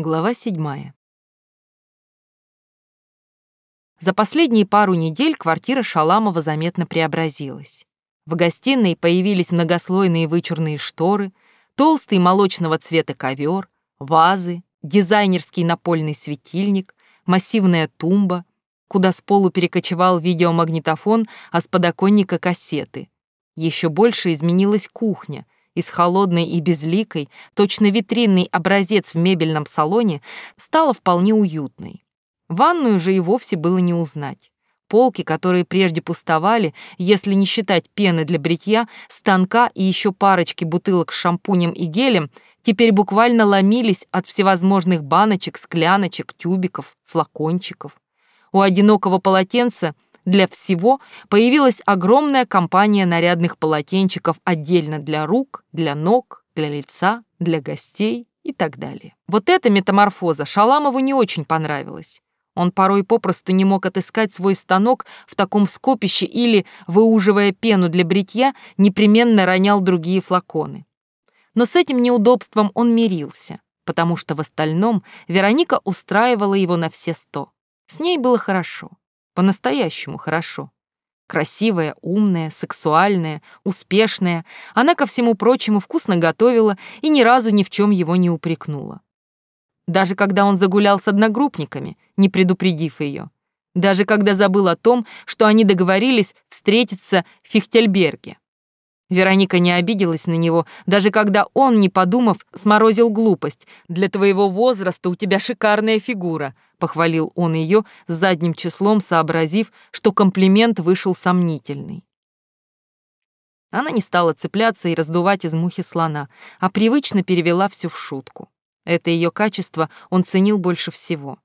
Глава седьмая. За последние пару недель квартира Шаламова заметно преобразилась. В гостиной появились многослойные вычурные шторы, толстый молочного цвета ковер, вазы, дизайнерский напольный светильник, массивная тумба, куда с полу перекочевал видеомагнитофон, а с подоконника кассеты. Еще больше изменилась кухня — из холодной и безликой, точно витринный образец в мебельном салоне, стала вполне уютной. Ванную же и вовсе было не узнать. Полки, которые прежде пустовали, если не считать пены для бритья, станка и еще парочки бутылок с шампунем и гелем, теперь буквально ломились от всевозможных баночек, скляночек, тюбиков, флакончиков. У одинокого полотенца — для всего появилась огромная компания нарядных полотенчиков отдельно для рук, для ног, для лица, для гостей и так далее. Вот эта метаморфоза Шаламову не очень понравилась. Он порой попросту не мог отыскать свой станок в таком скопище или, выуживая пену для бритья, непременно ронял другие флаконы. Но с этим неудобством он мирился, потому что в остальном Вероника устраивала его на все сто. С ней было хорошо. По-настоящему хорошо. Красивая, умная, сексуальная, успешная, она, ко всему прочему, вкусно готовила и ни разу ни в чем его не упрекнула. Даже когда он загулял с одногруппниками, не предупредив ее. Даже когда забыл о том, что они договорились встретиться в Фихтельберге. Вероника не обиделась на него, даже когда он, не подумав, сморозил глупость. «Для твоего возраста у тебя шикарная фигура», — похвалил он ее задним числом, сообразив, что комплимент вышел сомнительный. Она не стала цепляться и раздувать из мухи слона, а привычно перевела все в шутку. Это ее качество он ценил больше всего.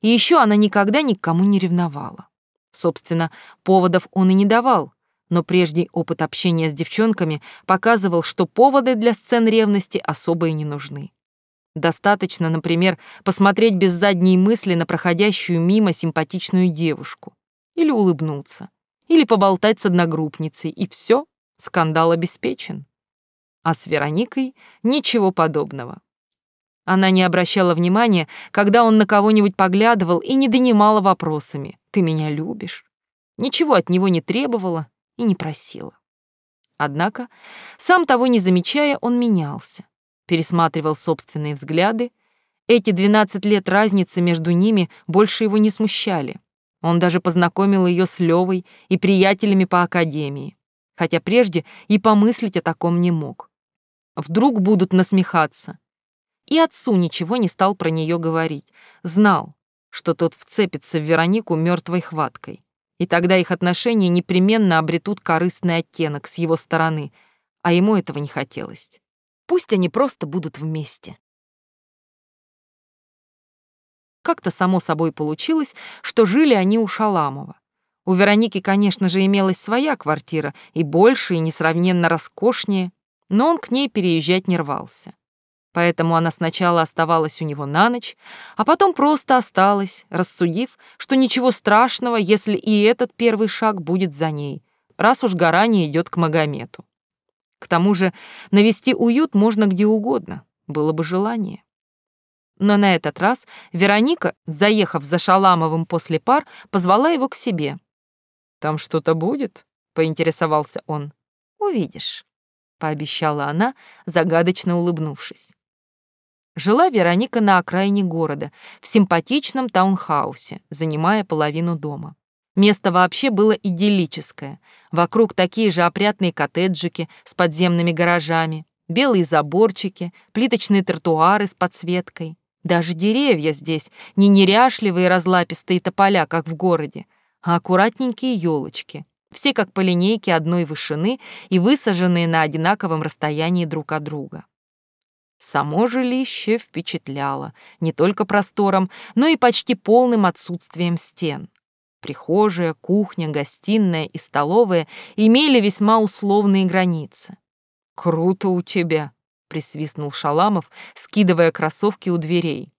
И еще она никогда никому не ревновала. Собственно, поводов он и не давал, но прежний опыт общения с девчонками показывал, что поводы для сцен ревности особо и не нужны. Достаточно, например, посмотреть без задней мысли на проходящую мимо симпатичную девушку, или улыбнуться, или поболтать с одногруппницей, и все, скандал обеспечен. А с Вероникой ничего подобного. Она не обращала внимания, когда он на кого-нибудь поглядывал и не донимала вопросами «Ты меня любишь?». Ничего от него не требовала, и не просила. Однако, сам того не замечая, он менялся, пересматривал собственные взгляды. Эти 12 лет разницы между ними больше его не смущали. Он даже познакомил ее с Левой и приятелями по академии, хотя прежде и помыслить о таком не мог. Вдруг будут насмехаться. И отцу ничего не стал про нее говорить. Знал, что тот вцепится в Веронику мертвой хваткой и тогда их отношения непременно обретут корыстный оттенок с его стороны, а ему этого не хотелось. Пусть они просто будут вместе. Как-то само собой получилось, что жили они у Шаламова. У Вероники, конечно же, имелась своя квартира, и больше, и несравненно роскошнее, но он к ней переезжать не рвался поэтому она сначала оставалась у него на ночь, а потом просто осталась, рассудив, что ничего страшного, если и этот первый шаг будет за ней, раз уж гора не идет к Магомету. К тому же навести уют можно где угодно, было бы желание. Но на этот раз Вероника, заехав за Шаламовым после пар, позвала его к себе. «Там что-то будет?» — поинтересовался он. «Увидишь», — пообещала она, загадочно улыбнувшись. Жила Вероника на окраине города, в симпатичном таунхаусе, занимая половину дома. Место вообще было идиллическое. Вокруг такие же опрятные коттеджики с подземными гаражами, белые заборчики, плиточные тротуары с подсветкой. Даже деревья здесь не неряшливые разлапистые тополя, как в городе, а аккуратненькие елочки, все как по линейке одной вышины и высаженные на одинаковом расстоянии друг от друга. Само жилище впечатляло не только простором, но и почти полным отсутствием стен. Прихожая, кухня, гостиная и столовая имели весьма условные границы. «Круто у тебя», — присвистнул Шаламов, скидывая кроссовки у дверей.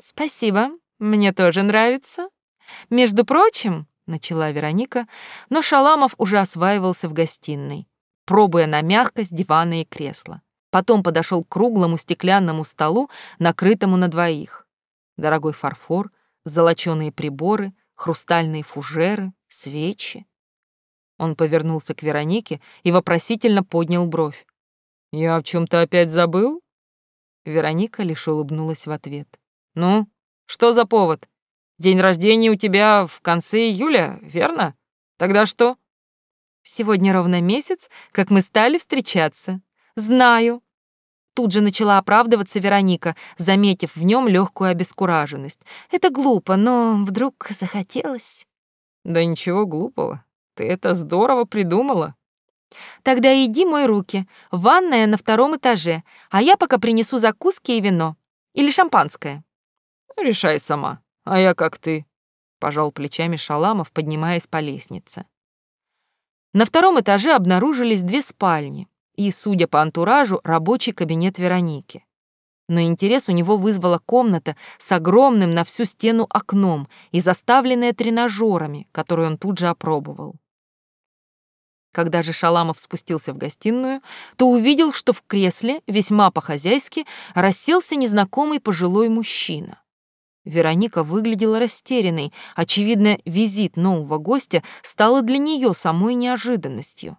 «Спасибо, мне тоже нравится. Между прочим», — начала Вероника, но Шаламов уже осваивался в гостиной, пробуя на мягкость дивана и кресла. Потом подошел к круглому стеклянному столу, накрытому на двоих. Дорогой фарфор, золоченые приборы, хрустальные фужеры, свечи. Он повернулся к Веронике и вопросительно поднял бровь. «Я о чем то опять забыл?» Вероника лишь улыбнулась в ответ. «Ну, что за повод? День рождения у тебя в конце июля, верно? Тогда что?» «Сегодня ровно месяц, как мы стали встречаться. Знаю». Тут же начала оправдываться Вероника, заметив в нем легкую обескураженность. «Это глупо, но вдруг захотелось». «Да ничего глупого. Ты это здорово придумала». «Тогда иди мой руки. Ванная на втором этаже, а я пока принесу закуски и вино. Или шампанское». «Решай сама. А я как ты», — пожал плечами Шаламов, поднимаясь по лестнице. На втором этаже обнаружились две спальни и, судя по антуражу, рабочий кабинет Вероники. Но интерес у него вызвала комната с огромным на всю стену окном и заставленная тренажерами, которую он тут же опробовал. Когда же Шаламов спустился в гостиную, то увидел, что в кресле, весьма по-хозяйски, расселся незнакомый пожилой мужчина. Вероника выглядела растерянной. Очевидно, визит нового гостя стал для нее самой неожиданностью.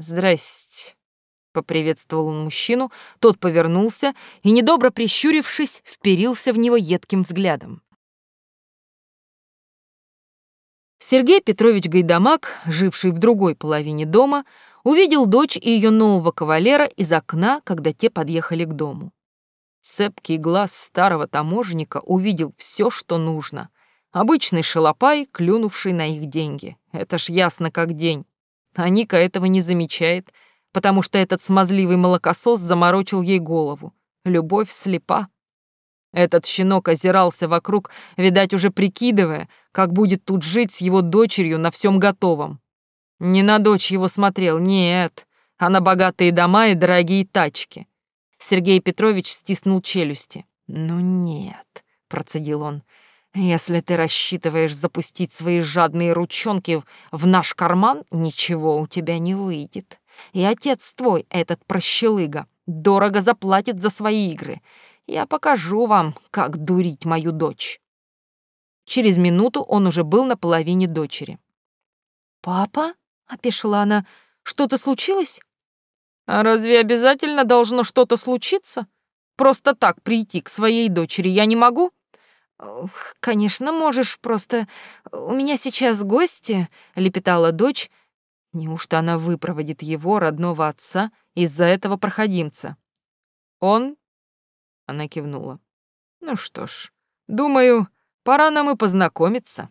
«Здрасте», — поприветствовал он мужчину, тот повернулся и, недобро прищурившись, вперился в него едким взглядом. Сергей Петрович Гайдамак, живший в другой половине дома, увидел дочь и ее нового кавалера из окна, когда те подъехали к дому. Цепкий глаз старого таможенника увидел все, что нужно. Обычный шалопай, клюнувший на их деньги. Это ж ясно как день. А Ника этого не замечает, потому что этот смазливый молокосос заморочил ей голову. Любовь слепа. Этот щенок озирался вокруг, видать, уже прикидывая, как будет тут жить с его дочерью на всем готовом. Не на дочь его смотрел, нет, а на богатые дома и дорогие тачки. Сергей Петрович стиснул челюсти. «Ну нет», — процедил он, — «если ты рассчитываешь запустить свои жадные ручонки в наш карман, ничего у тебя не выйдет. И отец твой, этот прощелыга, дорого заплатит за свои игры. Я покажу вам, как дурить мою дочь». Через минуту он уже был на половине дочери. «Папа?» — опешила она. «Что-то случилось?» «А разве обязательно должно что-то случиться? Просто так прийти к своей дочери я не могу?» «Конечно, можешь, просто у меня сейчас гости», — лепетала дочь. Неужто она выпроводит его, родного отца, из-за этого проходимца? «Он она кивнула. Ну что ж, думаю, пора нам и познакомиться.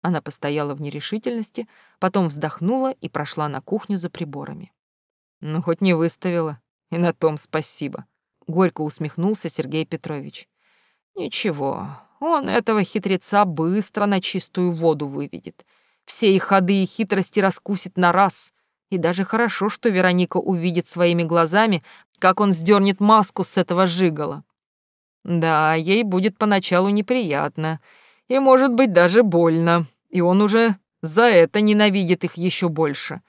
Она постояла в нерешительности, потом вздохнула и прошла на кухню за приборами. Ну, хоть не выставила, и на том спасибо. Горько усмехнулся Сергей Петрович. Ничего, он этого хитреца быстро на чистую воду выведет. Все их ходы и хитрости раскусит на раз. И даже хорошо, что Вероника увидит своими глазами, как он сдернет маску с этого жигала. Да, ей будет поначалу неприятно, и, может быть, даже больно, и он уже за это ненавидит их еще больше.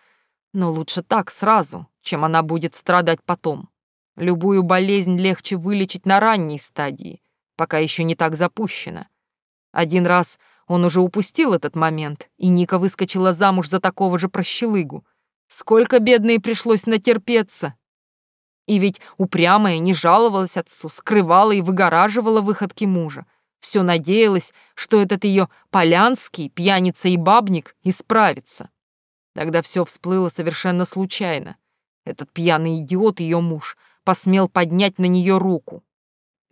Но лучше так сразу, чем она будет страдать потом. Любую болезнь легче вылечить на ранней стадии, пока еще не так запущена. Один раз он уже упустил этот момент, и Ника выскочила замуж за такого же прощелыгу. Сколько бедной пришлось натерпеться, и ведь упрямая не жаловалась отцу, скрывала и выгораживала выходки мужа. Все надеялась, что этот ее полянский, пьяница и бабник, исправится. Тогда все всплыло совершенно случайно. Этот пьяный идиот, ее муж, посмел поднять на нее руку.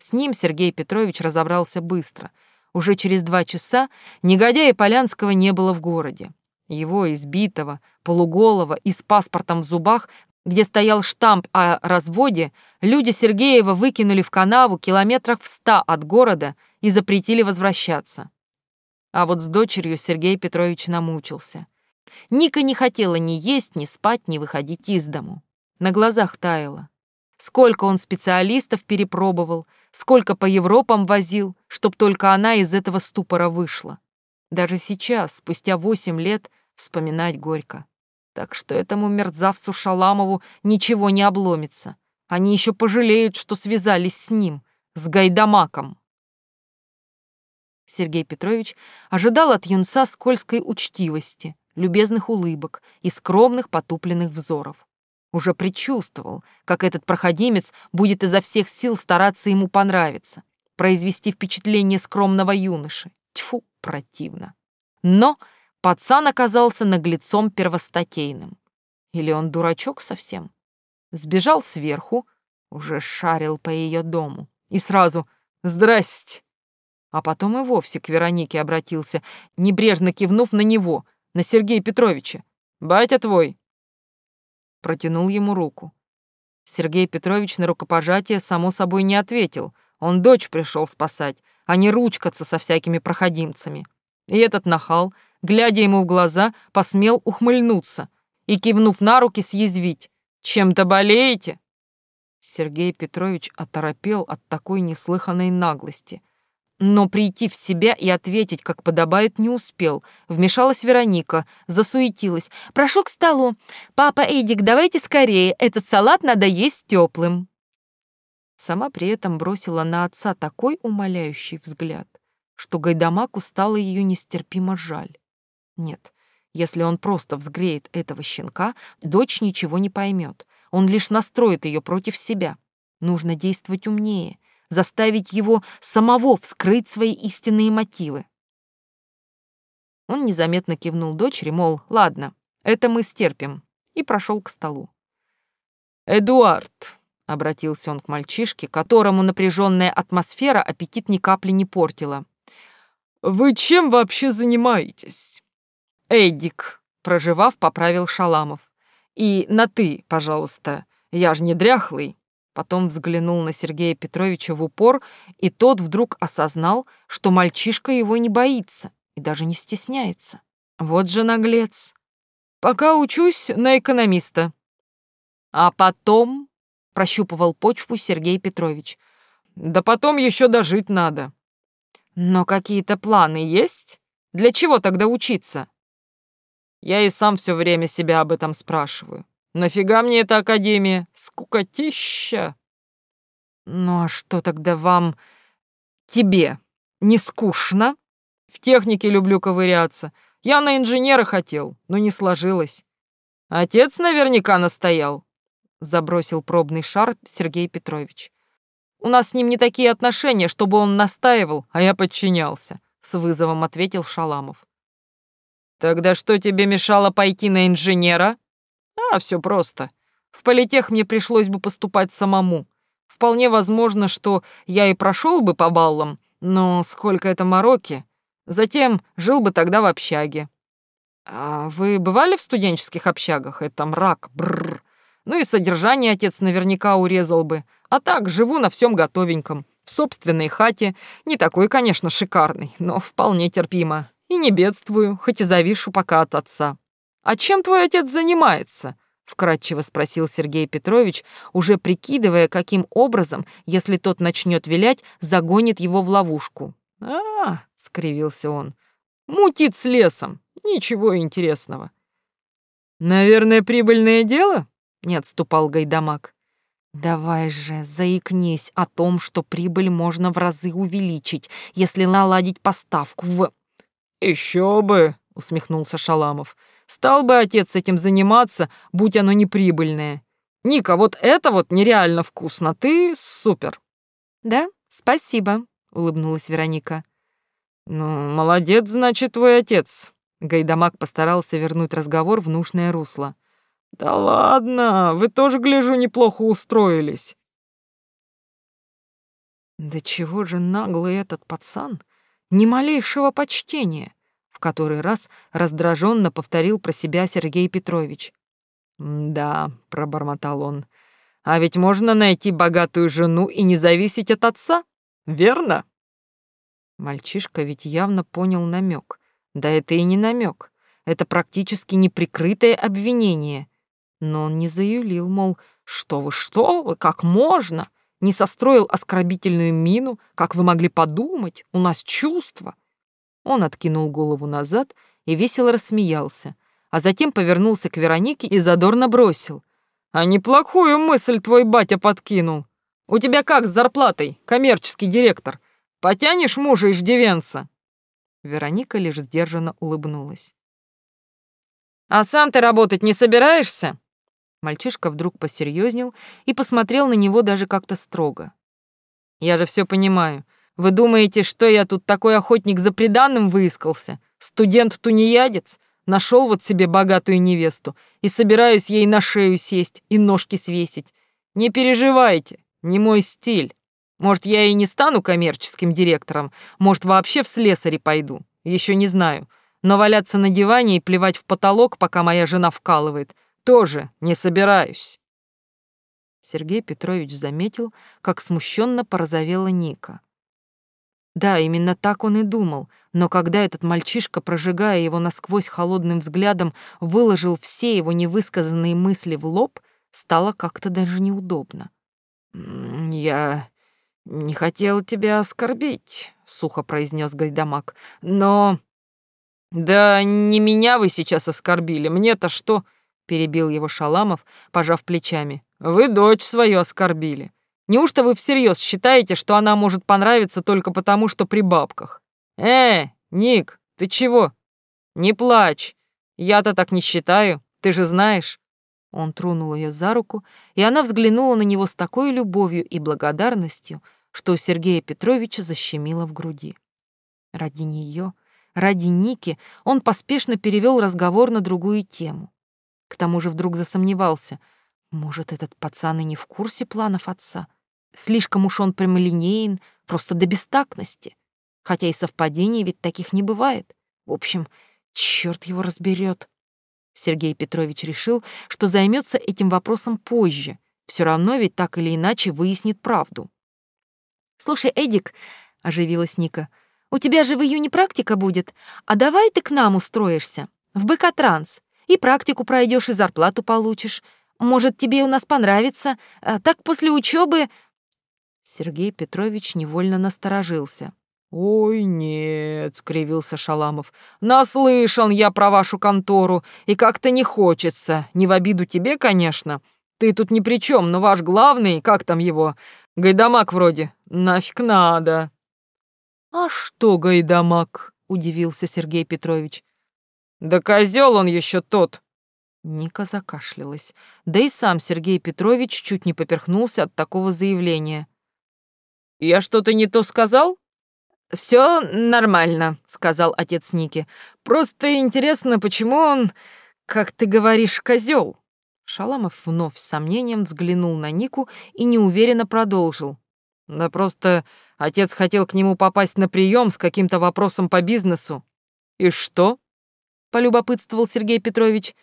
С ним Сергей Петрович разобрался быстро. Уже через два часа негодяя Полянского не было в городе. Его избитого, полуголого и с паспортом в зубах где стоял штамп о разводе, люди Сергеева выкинули в канаву километрах в ста от города и запретили возвращаться. А вот с дочерью Сергей Петрович намучился. Ника не хотела ни есть, ни спать, ни выходить из дому. На глазах таяло. Сколько он специалистов перепробовал, сколько по Европам возил, чтоб только она из этого ступора вышла. Даже сейчас, спустя восемь лет, вспоминать горько. Так что этому мерзавцу Шаламову ничего не обломится. Они еще пожалеют, что связались с ним, с Гайдамаком. Сергей Петрович ожидал от юнца скользкой учтивости, любезных улыбок и скромных потупленных взоров. Уже предчувствовал, как этот проходимец будет изо всех сил стараться ему понравиться, произвести впечатление скромного юноши. Тьфу, противно. Но пацан оказался наглецом первостатейным. Или он дурачок совсем? Сбежал сверху, уже шарил по ее дому. И сразу «Здрасте!» А потом и вовсе к Веронике обратился, небрежно кивнув на него, на Сергея Петровича. «Батя твой!» Протянул ему руку. Сергей Петрович на рукопожатие, само собой, не ответил. Он дочь пришел спасать, а не ручкаться со всякими проходимцами. И этот нахал, глядя ему в глаза, посмел ухмыльнуться и, кивнув на руки, съязвить. «Чем-то болеете?» Сергей Петрович оторопел от такой неслыханной наглости. Но прийти в себя и ответить, как подобает, не успел. Вмешалась Вероника, засуетилась. «Прошу к столу. Папа Эдик, давайте скорее, этот салат надо есть теплым. Сама при этом бросила на отца такой умоляющий взгляд, что Гайдамаку стало ее нестерпимо жаль. Нет, если он просто взгреет этого щенка, дочь ничего не поймет. Он лишь настроит ее против себя. Нужно действовать умнее, заставить его самого вскрыть свои истинные мотивы. Он незаметно кивнул дочери, мол, ладно, это мы стерпим, и прошел к столу. «Эдуард», — обратился он к мальчишке, которому напряженная атмосфера аппетит ни капли не портила. «Вы чем вообще занимаетесь?» «Эдик», — проживав, поправил Шаламов. И на «ты», пожалуйста, я ж не дряхлый». Потом взглянул на Сергея Петровича в упор, и тот вдруг осознал, что мальчишка его не боится и даже не стесняется. Вот же наглец. Пока учусь на экономиста. А потом, прощупывал почву Сергей Петрович, да потом еще дожить надо. Но какие-то планы есть? Для чего тогда учиться? Я и сам все время себя об этом спрашиваю. Нафига мне эта академия? Скукотища. Ну а что тогда вам... Тебе не скучно? В технике люблю ковыряться. Я на инженера хотел, но не сложилось. Отец наверняка настоял. Забросил пробный шар Сергей Петрович. У нас с ним не такие отношения, чтобы он настаивал, а я подчинялся, с вызовом ответил Шаламов. Тогда что тебе мешало пойти на инженера? А, все просто. В политех мне пришлось бы поступать самому. Вполне возможно, что я и прошел бы по баллам, но сколько это мороки. Затем жил бы тогда в общаге. А вы бывали в студенческих общагах? Это мрак, бррр. Ну и содержание отец наверняка урезал бы. А так, живу на всем готовеньком. В собственной хате. Не такой, конечно, шикарный, но вполне терпимо. И не бедствую, хоть и завишу пока от отца. А чем твой отец занимается? вкратчиво спросил Сергей Петрович, уже прикидывая, каким образом, если тот начнет вилять, загонит его в ловушку. А, скривился он. Мутит с лесом. Ничего интересного. Наверное, прибыльное дело? не отступал Гайдамак. Давай же, заикнись о том, что прибыль можно в разы увеличить, если наладить поставку в еще бы, усмехнулся Шаламов. Стал бы отец этим заниматься, будь оно неприбыльное. Ника, вот это вот нереально вкусно. Ты супер. Да, спасибо, улыбнулась Вероника. Ну, молодец, значит, твой отец. Гайдамак постарался вернуть разговор в нужное русло. Да ладно, вы тоже, гляжу, неплохо устроились. Да чего же наглый этот пацан? Ни малейшего почтения, который раз раздраженно повторил про себя Сергей Петрович. «Да», — пробормотал он, — «а ведь можно найти богатую жену и не зависеть от отца, верно?» Мальчишка ведь явно понял намек. Да это и не намек, это практически неприкрытое обвинение. Но он не заюлил, мол, что вы, что вы, как можно? не состроил оскорбительную мину, как вы могли подумать, у нас чувства. Он откинул голову назад и весело рассмеялся, а затем повернулся к Веронике и задорно бросил. «А неплохую мысль твой батя подкинул. У тебя как с зарплатой, коммерческий директор? Потянешь мужа иждивенца? Вероника лишь сдержанно улыбнулась. «А сам ты работать не собираешься?» Мальчишка вдруг посерьезнел и посмотрел на него даже как-то строго. «Я же все понимаю. Вы думаете, что я тут такой охотник за преданным выискался? Студент-тунеядец? Нашел вот себе богатую невесту и собираюсь ей на шею сесть и ножки свесить. Не переживайте, не мой стиль. Может, я и не стану коммерческим директором, может, вообще в слесаре пойду, еще не знаю. Но валяться на диване и плевать в потолок, пока моя жена вкалывает, тоже не собираюсь. Сергей Петрович заметил, как смущенно порозовела Ника. Да, именно так он и думал, но когда этот мальчишка, прожигая его насквозь холодным взглядом, выложил все его невысказанные мысли в лоб, стало как-то даже неудобно. «Я не хотел тебя оскорбить», — сухо произнес Гайдамак, — «но...» «Да не меня вы сейчас оскорбили, мне-то что?» — перебил его Шаламов, пожав плечами. «Вы дочь свою оскорбили. Неужто вы всерьез считаете, что она может понравиться только потому, что при бабках? Э, Ник, ты чего? Не плачь. Я-то так не считаю, ты же знаешь». Он тронул ее за руку, и она взглянула на него с такой любовью и благодарностью, что у Сергея Петровича защемило в груди. Ради нее, ради Ники, он поспешно перевел разговор на другую тему. К тому же вдруг засомневался. Может, этот пацан и не в курсе планов отца? Слишком уж он прямолинеен, просто до бестактности. Хотя и совпадений ведь таких не бывает. В общем, черт его разберет. Сергей Петрович решил, что займется этим вопросом позже. Все равно ведь так или иначе выяснит правду. «Слушай, Эдик», — оживилась Ника, — «у тебя же в июне практика будет, а давай ты к нам устроишься, в БК-транс. И практику пройдешь, и зарплату получишь. Может, тебе у нас понравится. А так после учебы. Сергей Петрович невольно насторожился. «Ой, нет», — скривился Шаламов. «Наслышан я про вашу контору, и как-то не хочется. Не в обиду тебе, конечно. Ты тут ни при чем, но ваш главный, как там его, Гайдамак вроде, нафиг надо». «А что Гайдамак?» — удивился Сергей Петрович. Да козел он еще тот. Ника закашлялась. Да и сам Сергей Петрович чуть не поперхнулся от такого заявления. «Я что-то не то сказал?» Все нормально», — сказал отец Ники. «Просто интересно, почему он, как ты говоришь, козел? Шаламов вновь с сомнением взглянул на Нику и неуверенно продолжил. «Да просто отец хотел к нему попасть на прием с каким-то вопросом по бизнесу. И что?» полюбопытствовал Сергей Петрович.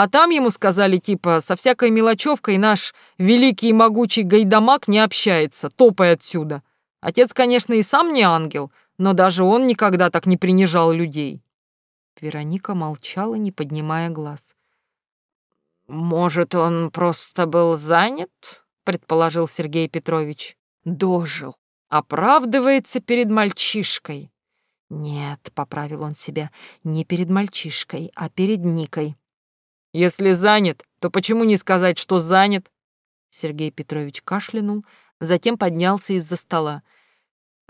А там ему сказали, типа, со всякой мелочевкой наш великий и могучий гайдамак не общается, топай отсюда. Отец, конечно, и сам не ангел, но даже он никогда так не принижал людей. Вероника молчала, не поднимая глаз. «Может, он просто был занят?» — предположил Сергей Петрович. «Дожил. Оправдывается перед мальчишкой. Нет, поправил он себя, не перед мальчишкой, а перед Никой. Если занят, то почему не сказать, что занят? Сергей Петрович кашлянул, затем поднялся из-за стола.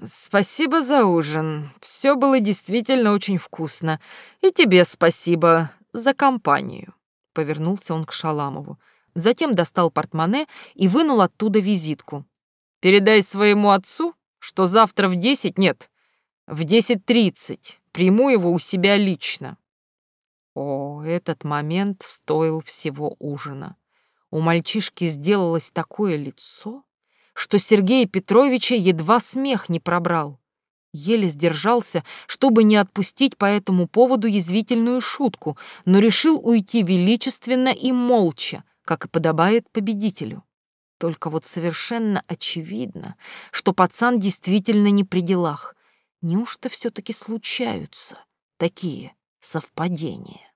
Спасибо за ужин. Все было действительно очень вкусно. И тебе спасибо за компанию. Повернулся он к Шаламову. Затем достал портмоне и вынул оттуда визитку. Передай своему отцу, что завтра в десять нет, в 10.30. Приму его у себя лично. О, этот момент стоил всего ужина. У мальчишки сделалось такое лицо, что Сергея Петровича едва смех не пробрал. Еле сдержался, чтобы не отпустить по этому поводу язвительную шутку, но решил уйти величественно и молча, как и подобает победителю. Только вот совершенно очевидно, что пацан действительно не при делах. Неужто все-таки случаются такие совпадения?